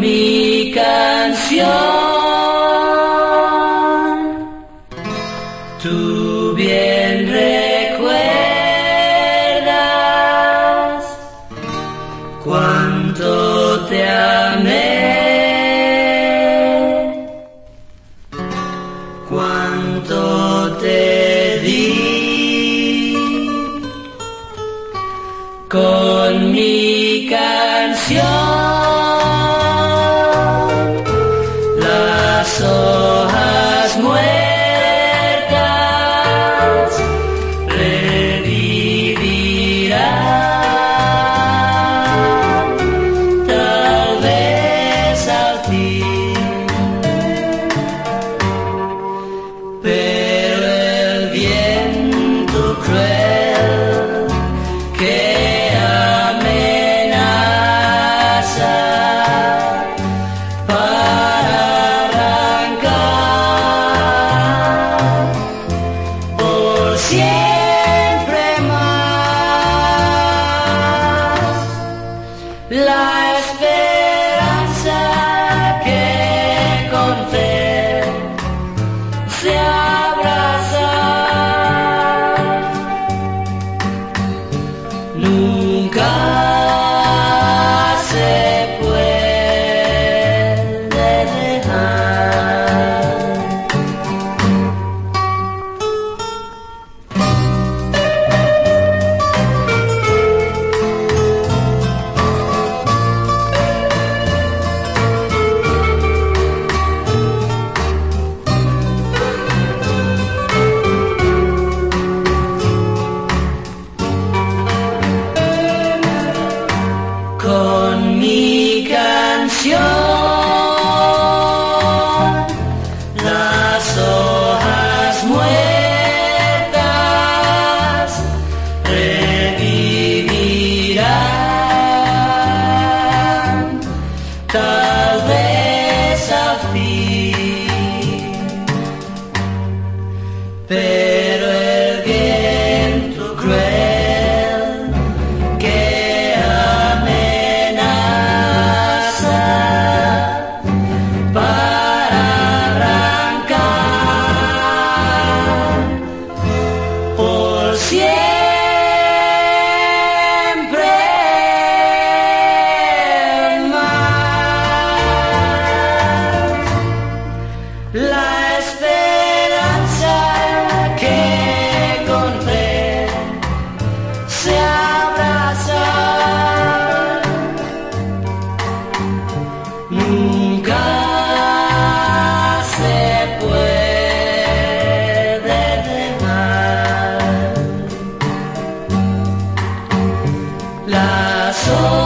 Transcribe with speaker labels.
Speaker 1: mi canción. Tú bien recuerdas cuánto te amé, cuánto te di con mi canción. Las hojas muertas revivirán. Tal vez a fin. Pero So.